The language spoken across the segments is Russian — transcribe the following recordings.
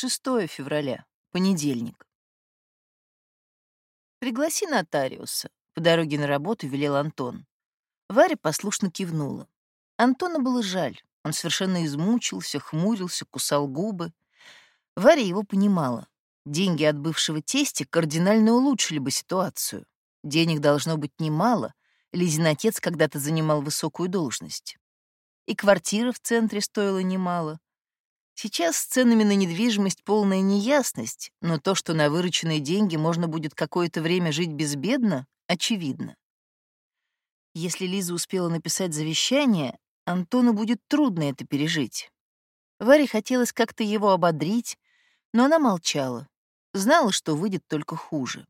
6 февраля, понедельник. «Пригласи нотариуса», — по дороге на работу велел Антон. Варя послушно кивнула. Антона было жаль. Он совершенно измучился, хмурился, кусал губы. Варя его понимала. Деньги от бывшего тестя кардинально улучшили бы ситуацию. Денег должно быть немало. Лизин отец когда-то занимал высокую должность. И квартира в центре стоила немало. Сейчас с ценами на недвижимость полная неясность, но то, что на вырученные деньги можно будет какое-то время жить безбедно, очевидно. Если Лиза успела написать завещание, Антону будет трудно это пережить. Варе хотелось как-то его ободрить, но она молчала. Знала, что выйдет только хуже.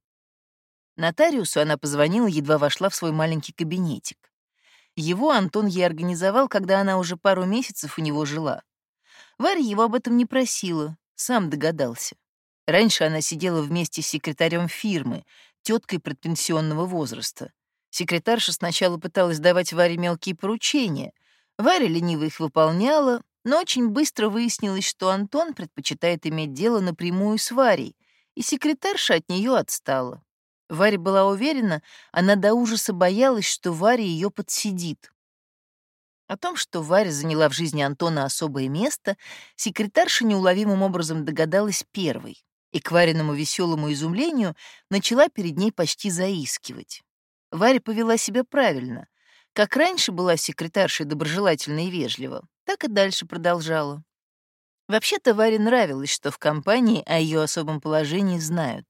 Нотариусу она позвонила, едва вошла в свой маленький кабинетик. Его Антон ей организовал, когда она уже пару месяцев у него жила. Варя его об этом не просила, сам догадался. Раньше она сидела вместе с секретарем фирмы, теткой предпенсионного возраста. Секретарша сначала пыталась давать Варе мелкие поручения. Варя лениво их выполняла, но очень быстро выяснилось, что Антон предпочитает иметь дело напрямую с Варей, и секретарша от нее отстала. Варя была уверена, она до ужаса боялась, что Варя ее подсидит. О том, что Варя заняла в жизни Антона особое место, секретарша неуловимым образом догадалась первой и к Вариному веселому изумлению начала перед ней почти заискивать. Варя повела себя правильно. Как раньше была секретаршей доброжелательна и вежлива, так и дальше продолжала. Вообще-то Варе нравилось, что в компании о ее особом положении знают.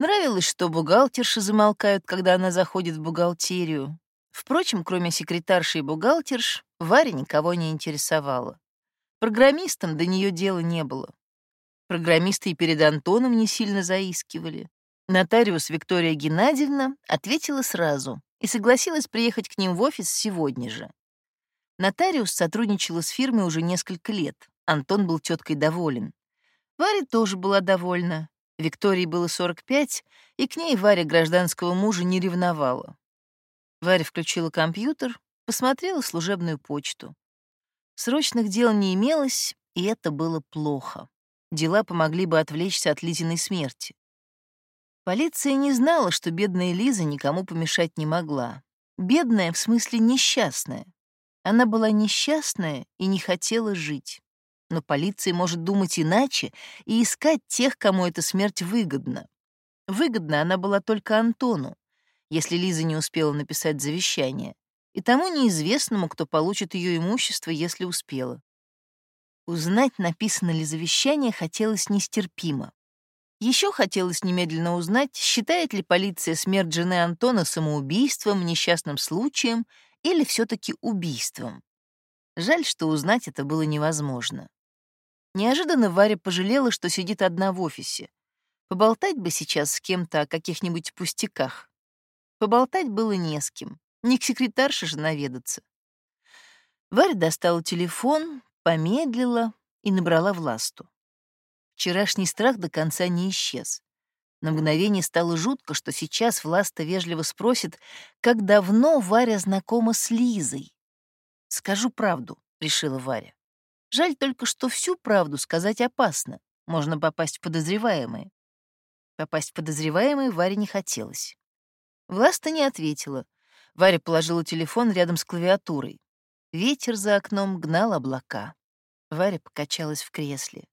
Нравилось, что бухгалтерши замолкают, когда она заходит в бухгалтерию. Впрочем, кроме секретарши и бухгалтерш, Варя никого не интересовала. Программистам до нее дела не было. Программисты и перед Антоном не сильно заискивали. Нотариус Виктория Геннадьевна ответила сразу и согласилась приехать к ним в офис сегодня же. Нотариус сотрудничала с фирмой уже несколько лет. Антон был теткой доволен. Варя тоже была довольна. Виктории было 45, и к ней Варя гражданского мужа не ревновала. Варя включила компьютер, посмотрела служебную почту. Срочных дел не имелось, и это было плохо. Дела помогли бы отвлечься от Лизиной смерти. Полиция не знала, что бедная Лиза никому помешать не могла. Бедная в смысле несчастная. Она была несчастная и не хотела жить. Но полиция может думать иначе и искать тех, кому эта смерть выгодна. Выгодна она была только Антону, если Лиза не успела написать завещание, и тому неизвестному, кто получит ее имущество, если успела. Узнать, написано ли завещание, хотелось нестерпимо. Еще хотелось немедленно узнать, считает ли полиция смерть жены Антона самоубийством, несчастным случаем или все таки убийством. Жаль, что узнать это было невозможно. Неожиданно Варя пожалела, что сидит одна в офисе. Поболтать бы сейчас с кем-то о каких-нибудь пустяках. Поболтать было не с кем. Не к секретарше же наведаться. Варя достала телефон, помедлила и набрала Власту. Вчерашний страх до конца не исчез. На мгновение стало жутко, что сейчас Власта вежливо спросит, как давно Варя знакома с Лизой. «Скажу правду», — решила Варя. «Жаль только, что всю правду сказать опасно. Можно попасть в подозреваемые». Попасть в подозреваемые Варе не хотелось. Власта не ответила. Варя положила телефон рядом с клавиатурой. Ветер за окном гнал облака. Варя покачалась в кресле.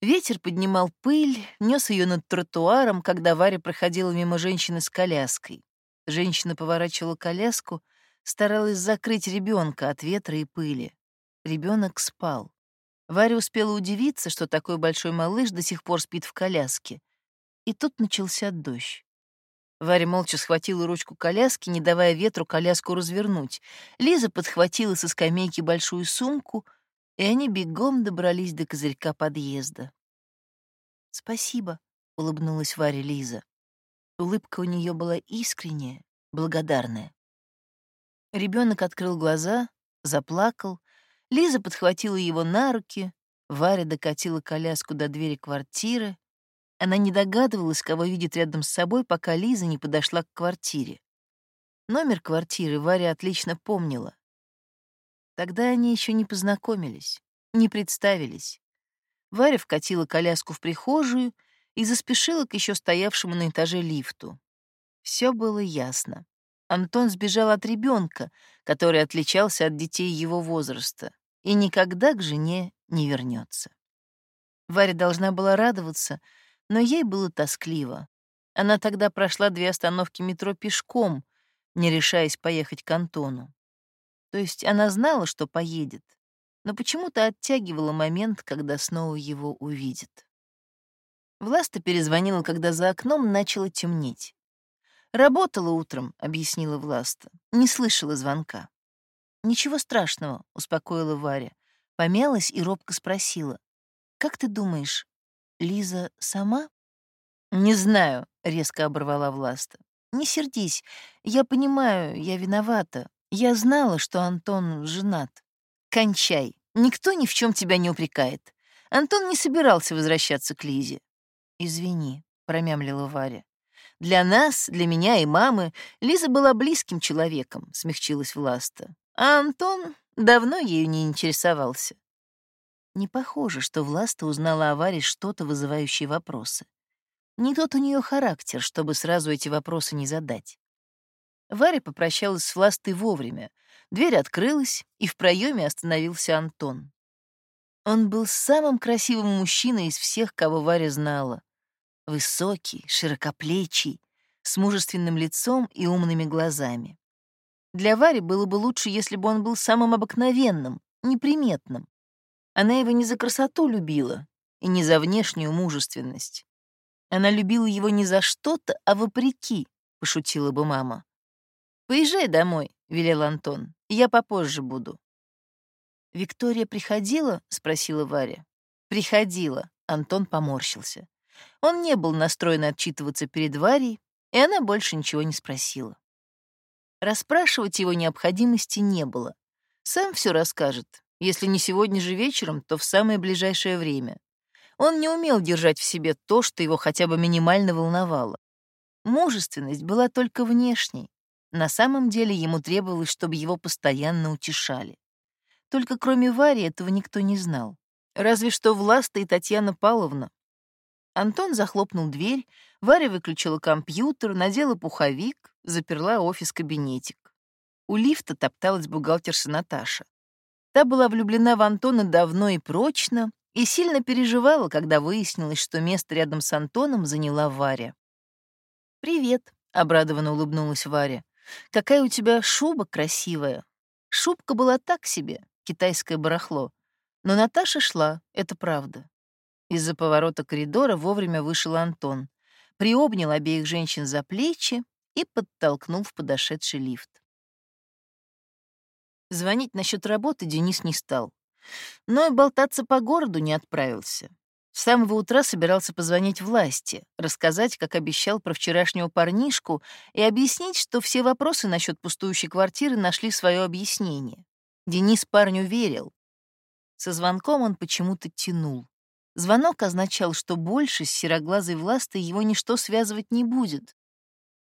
Ветер поднимал пыль, нес ее над тротуаром, когда Варя проходила мимо женщины с коляской. Женщина поворачивала коляску, старалась закрыть ребенка от ветра и пыли. Ребенок спал. Варя успела удивиться, что такой большой малыш до сих пор спит в коляске. И тут начался дождь. Варя молча схватила ручку коляски, не давая ветру коляску развернуть. Лиза подхватила со скамейки большую сумку, и они бегом добрались до козырька подъезда. «Спасибо», — улыбнулась Варя Лиза. Улыбка у нее была искренняя, благодарная. Ребенок открыл глаза, заплакал. Лиза подхватила его на руки. Варя докатила коляску до двери квартиры. Она не догадывалась, кого видит рядом с собой, пока Лиза не подошла к квартире. Номер квартиры Варя отлично помнила. Тогда они еще не познакомились, не представились. Варя вкатила коляску в прихожую и заспешила к еще стоявшему на этаже лифту. Все было ясно. Антон сбежал от ребенка, который отличался от детей его возраста, и никогда к жене не вернется. Варя должна была радоваться, но ей было тоскливо. Она тогда прошла две остановки метро пешком, не решаясь поехать к Антону. То есть она знала, что поедет, но почему-то оттягивала момент, когда снова его увидит. Власта перезвонила, когда за окном начало темнеть. «Работала утром», — объяснила Власта. «Не слышала звонка». «Ничего страшного», — успокоила Варя. Помялась и робко спросила. «Как ты думаешь, Лиза сама?» «Не знаю», — резко оборвала Власта. «Не сердись. Я понимаю, я виновата. Я знала, что Антон женат. Кончай. Никто ни в чем тебя не упрекает. Антон не собирался возвращаться к Лизе. «Извини», — промямлила Варя. «Для нас, для меня и мамы, Лиза была близким человеком», — смягчилась Власта. «А Антон давно ею не интересовался». Не похоже, что Власта узнала о Варе что-то, вызывающее вопросы. Не тот у нее характер, чтобы сразу эти вопросы не задать. Варя попрощалась с Властой вовремя. Дверь открылась, и в проеме остановился Антон. Он был самым красивым мужчиной из всех, кого Варя знала. Высокий, широкоплечий, с мужественным лицом и умными глазами. Для Вари было бы лучше, если бы он был самым обыкновенным, неприметным. Она его не за красоту любила и не за внешнюю мужественность. Она любила его не за что-то, а вопреки, — пошутила бы мама. «Поезжай домой», — велел Антон, — «я попозже буду». «Виктория приходила?» — спросила Варя. «Приходила», — Антон поморщился. Он не был настроен отчитываться перед Варей, и она больше ничего не спросила. Расспрашивать его необходимости не было. Сам все расскажет. Если не сегодня же вечером, то в самое ближайшее время. Он не умел держать в себе то, что его хотя бы минимально волновало. Мужественность была только внешней. На самом деле ему требовалось, чтобы его постоянно утешали. Только кроме Вари этого никто не знал. Разве что Власта и Татьяна Павловна. Антон захлопнул дверь, Варя выключила компьютер, надела пуховик, заперла офис-кабинетик. У лифта топталась бухгалтерша Наташа. Та была влюблена в Антона давно и прочно, и сильно переживала, когда выяснилось, что место рядом с Антоном заняла Варя. «Привет», — обрадованно улыбнулась Варя. «Какая у тебя шуба красивая». Шубка была так себе, китайское барахло. Но Наташа шла, это правда. Из-за поворота коридора вовремя вышел Антон, приобнял обеих женщин за плечи и подтолкнул в подошедший лифт. Звонить насчет работы Денис не стал но и болтаться по городу не отправился. С самого утра собирался позвонить власти, рассказать, как обещал про вчерашнего парнишку, и объяснить, что все вопросы насчет пустующей квартиры нашли свое объяснение. Денис парню верил. Со звонком он почему-то тянул. Звонок означал, что больше с сероглазой властой его ничто связывать не будет.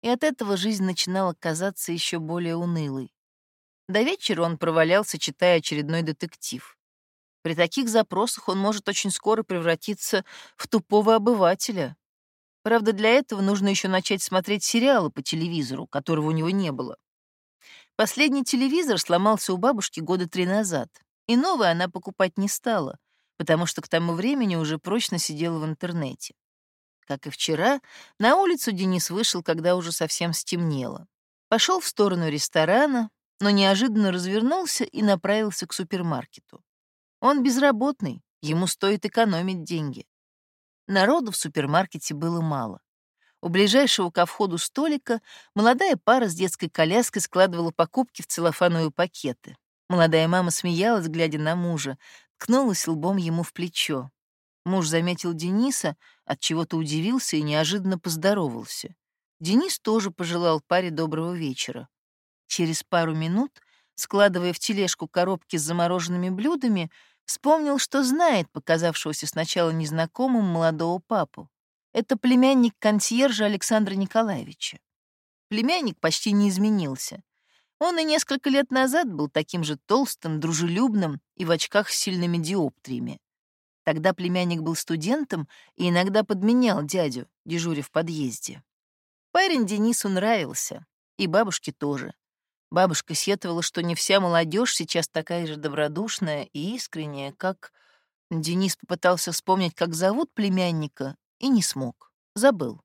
И от этого жизнь начинала казаться еще более унылой. До вечера он провалялся, читая очередной детектив. При таких запросах он может очень скоро превратиться в тупого обывателя. Правда, для этого нужно еще начать смотреть сериалы по телевизору, которого у него не было. Последний телевизор сломался у бабушки года три назад, и новый она покупать не стала, потому что к тому времени уже прочно сидела в интернете. Как и вчера, на улицу Денис вышел, когда уже совсем стемнело. Пошел в сторону ресторана, но неожиданно развернулся и направился к супермаркету. Он безработный, ему стоит экономить деньги. Народу в супермаркете было мало. У ближайшего ко входу столика молодая пара с детской коляской складывала покупки в целлофановые пакеты. Молодая мама смеялась, глядя на мужа, ткнулась лбом ему в плечо. Муж заметил Дениса, от чего то удивился и неожиданно поздоровался. Денис тоже пожелал паре доброго вечера. Через пару минут, складывая в тележку коробки с замороженными блюдами, Вспомнил, что знает показавшегося сначала незнакомым молодого папу. Это племянник консьержа Александра Николаевича. Племянник почти не изменился. Он и несколько лет назад был таким же толстым, дружелюбным и в очках с сильными диоптриями. Тогда племянник был студентом и иногда подменял дядю, дежуря в подъезде. Парень Денису нравился, и бабушке тоже. Бабушка сетовала, что не вся молодежь сейчас такая же добродушная и искренняя, как... Денис попытался вспомнить, как зовут племянника, и не смог. Забыл.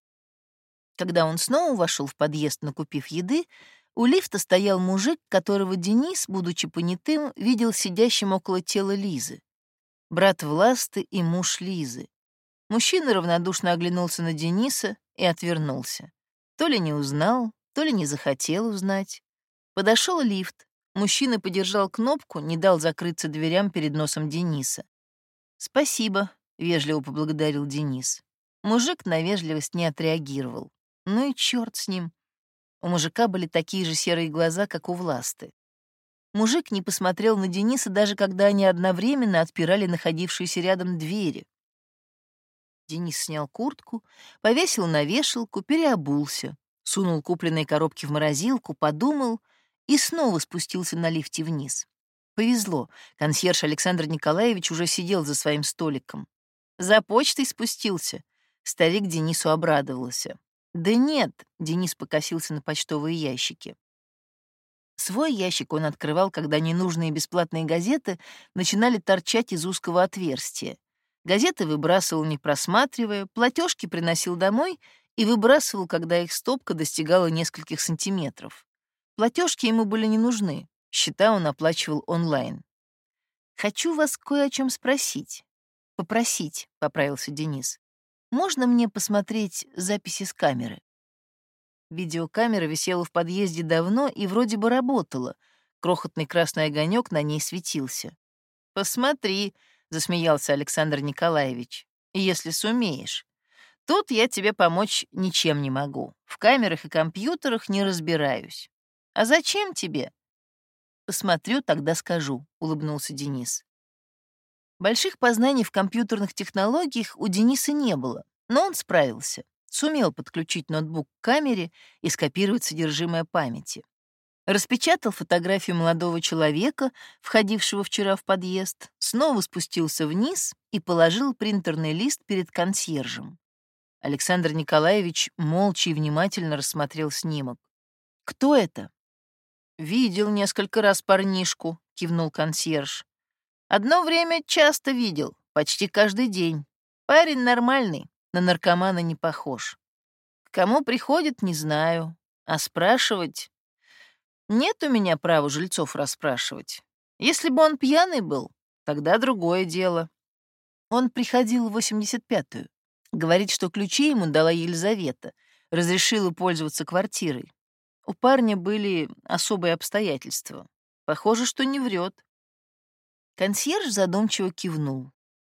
Когда он снова вошел в подъезд, накупив еды, у лифта стоял мужик, которого Денис, будучи понятым, видел сидящим около тела Лизы. Брат Власты и муж Лизы. Мужчина равнодушно оглянулся на Дениса и отвернулся. То ли не узнал, то ли не захотел узнать. Подошел лифт. Мужчина подержал кнопку, не дал закрыться дверям перед носом Дениса. «Спасибо», — вежливо поблагодарил Денис. Мужик на вежливость не отреагировал. Ну и черт с ним. У мужика были такие же серые глаза, как у Власты. Мужик не посмотрел на Дениса, даже когда они одновременно отпирали находившиеся рядом двери. Денис снял куртку, повесил на вешалку, переобулся, сунул купленные коробки в морозилку, подумал и снова спустился на лифте вниз. Повезло, консьерж Александр Николаевич уже сидел за своим столиком. За почтой спустился. Старик Денису обрадовался. «Да нет», — Денис покосился на почтовые ящики. Свой ящик он открывал, когда ненужные бесплатные газеты начинали торчать из узкого отверстия. Газеты выбрасывал, не просматривая, платежки приносил домой и выбрасывал, когда их стопка достигала нескольких сантиметров. Платежки ему были не нужны, счета он оплачивал онлайн. «Хочу вас кое о чем спросить. Попросить», — поправился Денис. Можно мне посмотреть записи с камеры? Видеокамера висела в подъезде давно и вроде бы работала. Крохотный красный огонек на ней светился. «Посмотри», — засмеялся Александр Николаевич, — «если сумеешь. Тут я тебе помочь ничем не могу. В камерах и компьютерах не разбираюсь. А зачем тебе?» «Посмотрю, тогда скажу», — улыбнулся Денис. Больших познаний в компьютерных технологиях у Дениса не было, но он справился, сумел подключить ноутбук к камере и скопировать содержимое памяти. Распечатал фотографию молодого человека, входившего вчера в подъезд, снова спустился вниз и положил принтерный лист перед консьержем. Александр Николаевич молча и внимательно рассмотрел снимок. «Кто это?» «Видел несколько раз парнишку», — кивнул консьерж. Одно время часто видел, почти каждый день. Парень нормальный, на наркомана не похож. К кому приходит, не знаю. А спрашивать... Нет у меня права жильцов расспрашивать. Если бы он пьяный был, тогда другое дело. Он приходил в 85-ю. Говорит, что ключи ему дала Елизавета, разрешила пользоваться квартирой. У парня были особые обстоятельства. Похоже, что не врет. Консьерж задумчиво кивнул.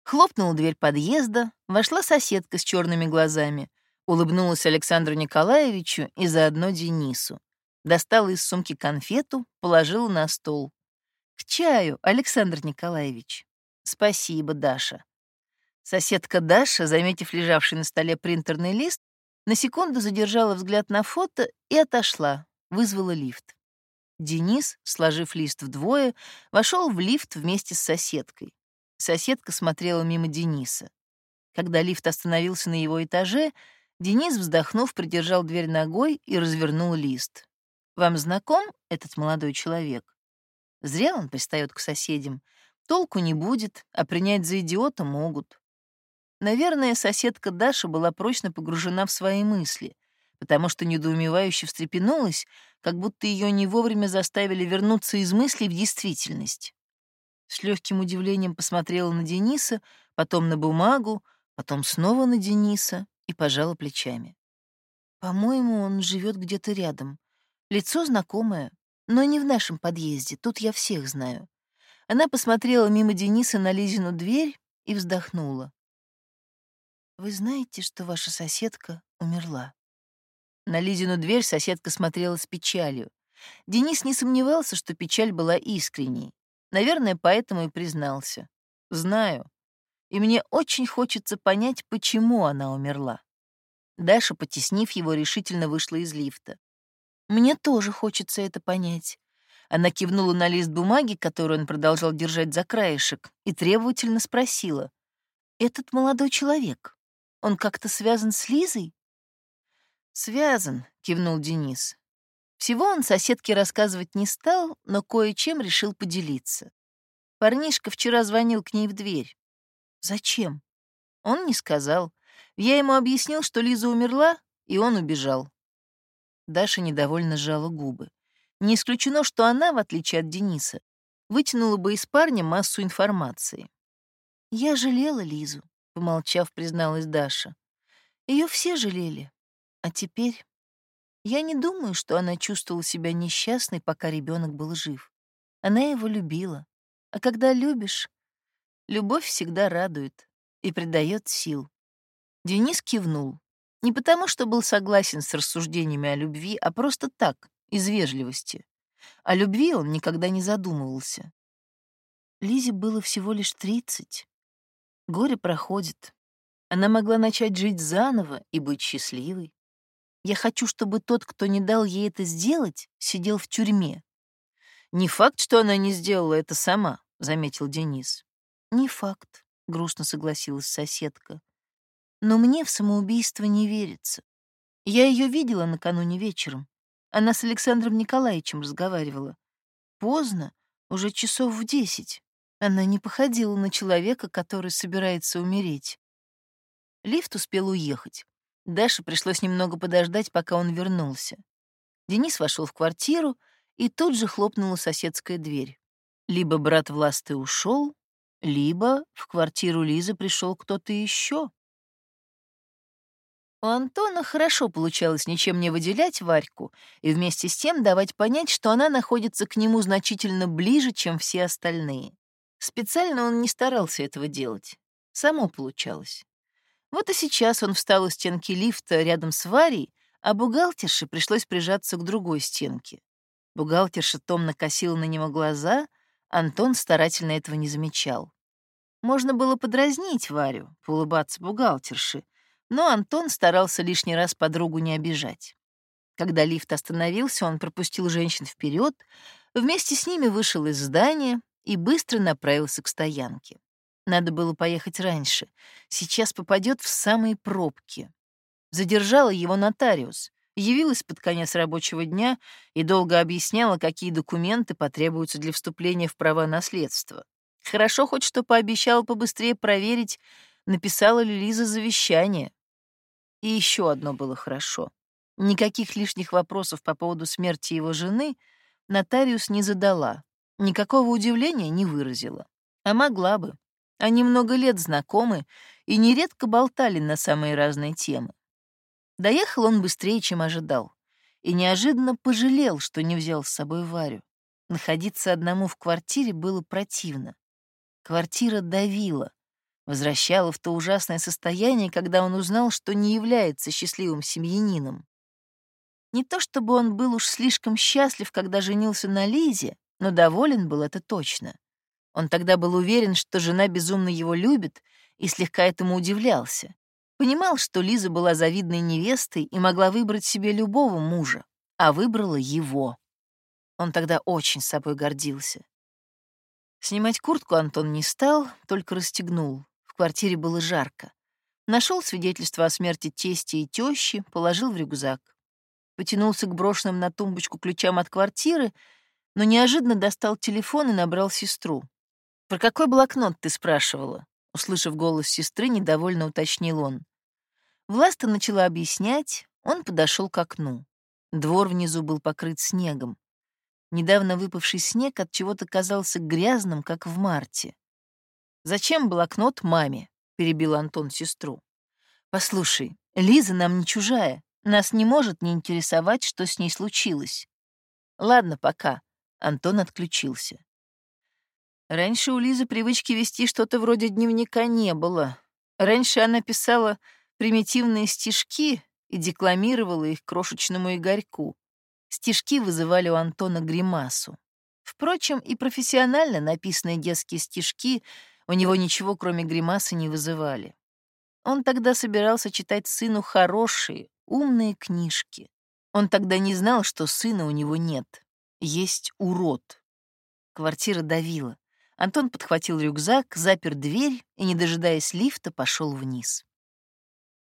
Хлопнула дверь подъезда, вошла соседка с черными глазами, улыбнулась Александру Николаевичу и заодно Денису. Достала из сумки конфету, положила на стол. «К чаю, Александр Николаевич». «Спасибо, Даша». Соседка Даша, заметив лежавший на столе принтерный лист, на секунду задержала взгляд на фото и отошла, вызвала лифт. Денис, сложив лист вдвое, вошел в лифт вместе с соседкой. Соседка смотрела мимо Дениса. Когда лифт остановился на его этаже, Денис, вздохнув, придержал дверь ногой и развернул лист. «Вам знаком этот молодой человек?» Зря он пристает к соседям. Толку не будет, а принять за идиота могут. Наверное, соседка Даша была прочно погружена в свои мысли потому что недоумевающе встрепенулась, как будто ее не вовремя заставили вернуться из мыслей в действительность. С легким удивлением посмотрела на Дениса, потом на бумагу, потом снова на Дениса и пожала плечами. «По-моему, он живет где-то рядом. Лицо знакомое, но не в нашем подъезде, тут я всех знаю». Она посмотрела мимо Дениса на Лизину дверь и вздохнула. «Вы знаете, что ваша соседка умерла?» На Лизину дверь соседка смотрела с печалью. Денис не сомневался, что печаль была искренней. Наверное, поэтому и признался. «Знаю. И мне очень хочется понять, почему она умерла». Даша, потеснив его, решительно вышла из лифта. «Мне тоже хочется это понять». Она кивнула на лист бумаги, который он продолжал держать за краешек, и требовательно спросила. Этот молодой человек, он как-то связан с Лизой? Связан, кивнул Денис. Всего он соседке рассказывать не стал, но кое-чем решил поделиться. Парнишка вчера звонил к ней в дверь. Зачем? Он не сказал. Я ему объяснил, что Лиза умерла, и он убежал. Даша недовольно сжала губы. Не исключено, что она, в отличие от Дениса, вытянула бы из парня массу информации. «Я жалела Лизу», — помолчав, призналась Даша. Ее все жалели. А теперь я не думаю, что она чувствовала себя несчастной, пока ребенок был жив. Она его любила. А когда любишь, любовь всегда радует и придает сил. Денис кивнул. Не потому, что был согласен с рассуждениями о любви, а просто так, из вежливости. О любви он никогда не задумывался. Лизе было всего лишь тридцать. Горе проходит. Она могла начать жить заново и быть счастливой. Я хочу, чтобы тот, кто не дал ей это сделать, сидел в тюрьме. Не факт, что она не сделала это сама, заметил Денис. Не факт, грустно согласилась соседка. Но мне в самоубийство не верится. Я ее видела накануне вечером. Она с Александром Николаевичем разговаривала. Поздно, уже часов в десять. Она не походила на человека, который собирается умереть. Лифт успел уехать. Даше пришлось немного подождать, пока он вернулся. Денис вошел в квартиру, и тут же хлопнула соседская дверь. Либо брат Власты ушел, либо в квартиру Лизы пришел кто-то еще. У Антона хорошо получалось ничем не выделять Варьку и вместе с тем давать понять, что она находится к нему значительно ближе, чем все остальные. Специально он не старался этого делать. Само получалось. Вот и сейчас он встал у стенки лифта рядом с Варей, а бухгалтерше пришлось прижаться к другой стенке. Бухгалтерша томно косила на него глаза, Антон старательно этого не замечал. Можно было подразнить Варю, поулыбаться бухгалтерши, но Антон старался лишний раз подругу не обижать. Когда лифт остановился, он пропустил женщин вперед, вместе с ними вышел из здания и быстро направился к стоянке. Надо было поехать раньше. Сейчас попадет в самые пробки. Задержала его нотариус. Явилась под конец рабочего дня и долго объясняла, какие документы потребуются для вступления в права наследства. Хорошо хоть что пообещала побыстрее проверить, написала ли Лиза завещание. И еще одно было хорошо. Никаких лишних вопросов по поводу смерти его жены нотариус не задала, никакого удивления не выразила. А могла бы. Они много лет знакомы и нередко болтали на самые разные темы. Доехал он быстрее, чем ожидал, и неожиданно пожалел, что не взял с собой Варю. Находиться одному в квартире было противно. Квартира давила, возвращало в то ужасное состояние, когда он узнал, что не является счастливым семьянином. Не то чтобы он был уж слишком счастлив, когда женился на Лизе, но доволен был это точно. Он тогда был уверен, что жена безумно его любит, и слегка этому удивлялся. Понимал, что Лиза была завидной невестой и могла выбрать себе любого мужа, а выбрала его. Он тогда очень собой гордился. Снимать куртку Антон не стал, только расстегнул. В квартире было жарко. Нашел свидетельство о смерти тести и тещи, положил в рюкзак. Потянулся к брошенным на тумбочку ключам от квартиры, но неожиданно достал телефон и набрал сестру. «Про какой блокнот ты спрашивала?» Услышав голос сестры, недовольно уточнил он. Власта начала объяснять, он подошел к окну. Двор внизу был покрыт снегом. Недавно выпавший снег от чего-то казался грязным, как в марте. «Зачем блокнот маме?» — перебил Антон сестру. «Послушай, Лиза нам не чужая. Нас не может не интересовать, что с ней случилось. Ладно, пока». Антон отключился. Раньше у Лизы привычки вести что-то вроде дневника не было. Раньше она писала примитивные стишки и декламировала их крошечному Игорьку. Стишки вызывали у Антона гримасу. Впрочем, и профессионально написанные детские стишки у него ничего, кроме гримасы, не вызывали. Он тогда собирался читать сыну хорошие, умные книжки. Он тогда не знал, что сына у него нет. Есть урод. Квартира давила. Антон подхватил рюкзак, запер дверь и, не дожидаясь лифта, пошел вниз.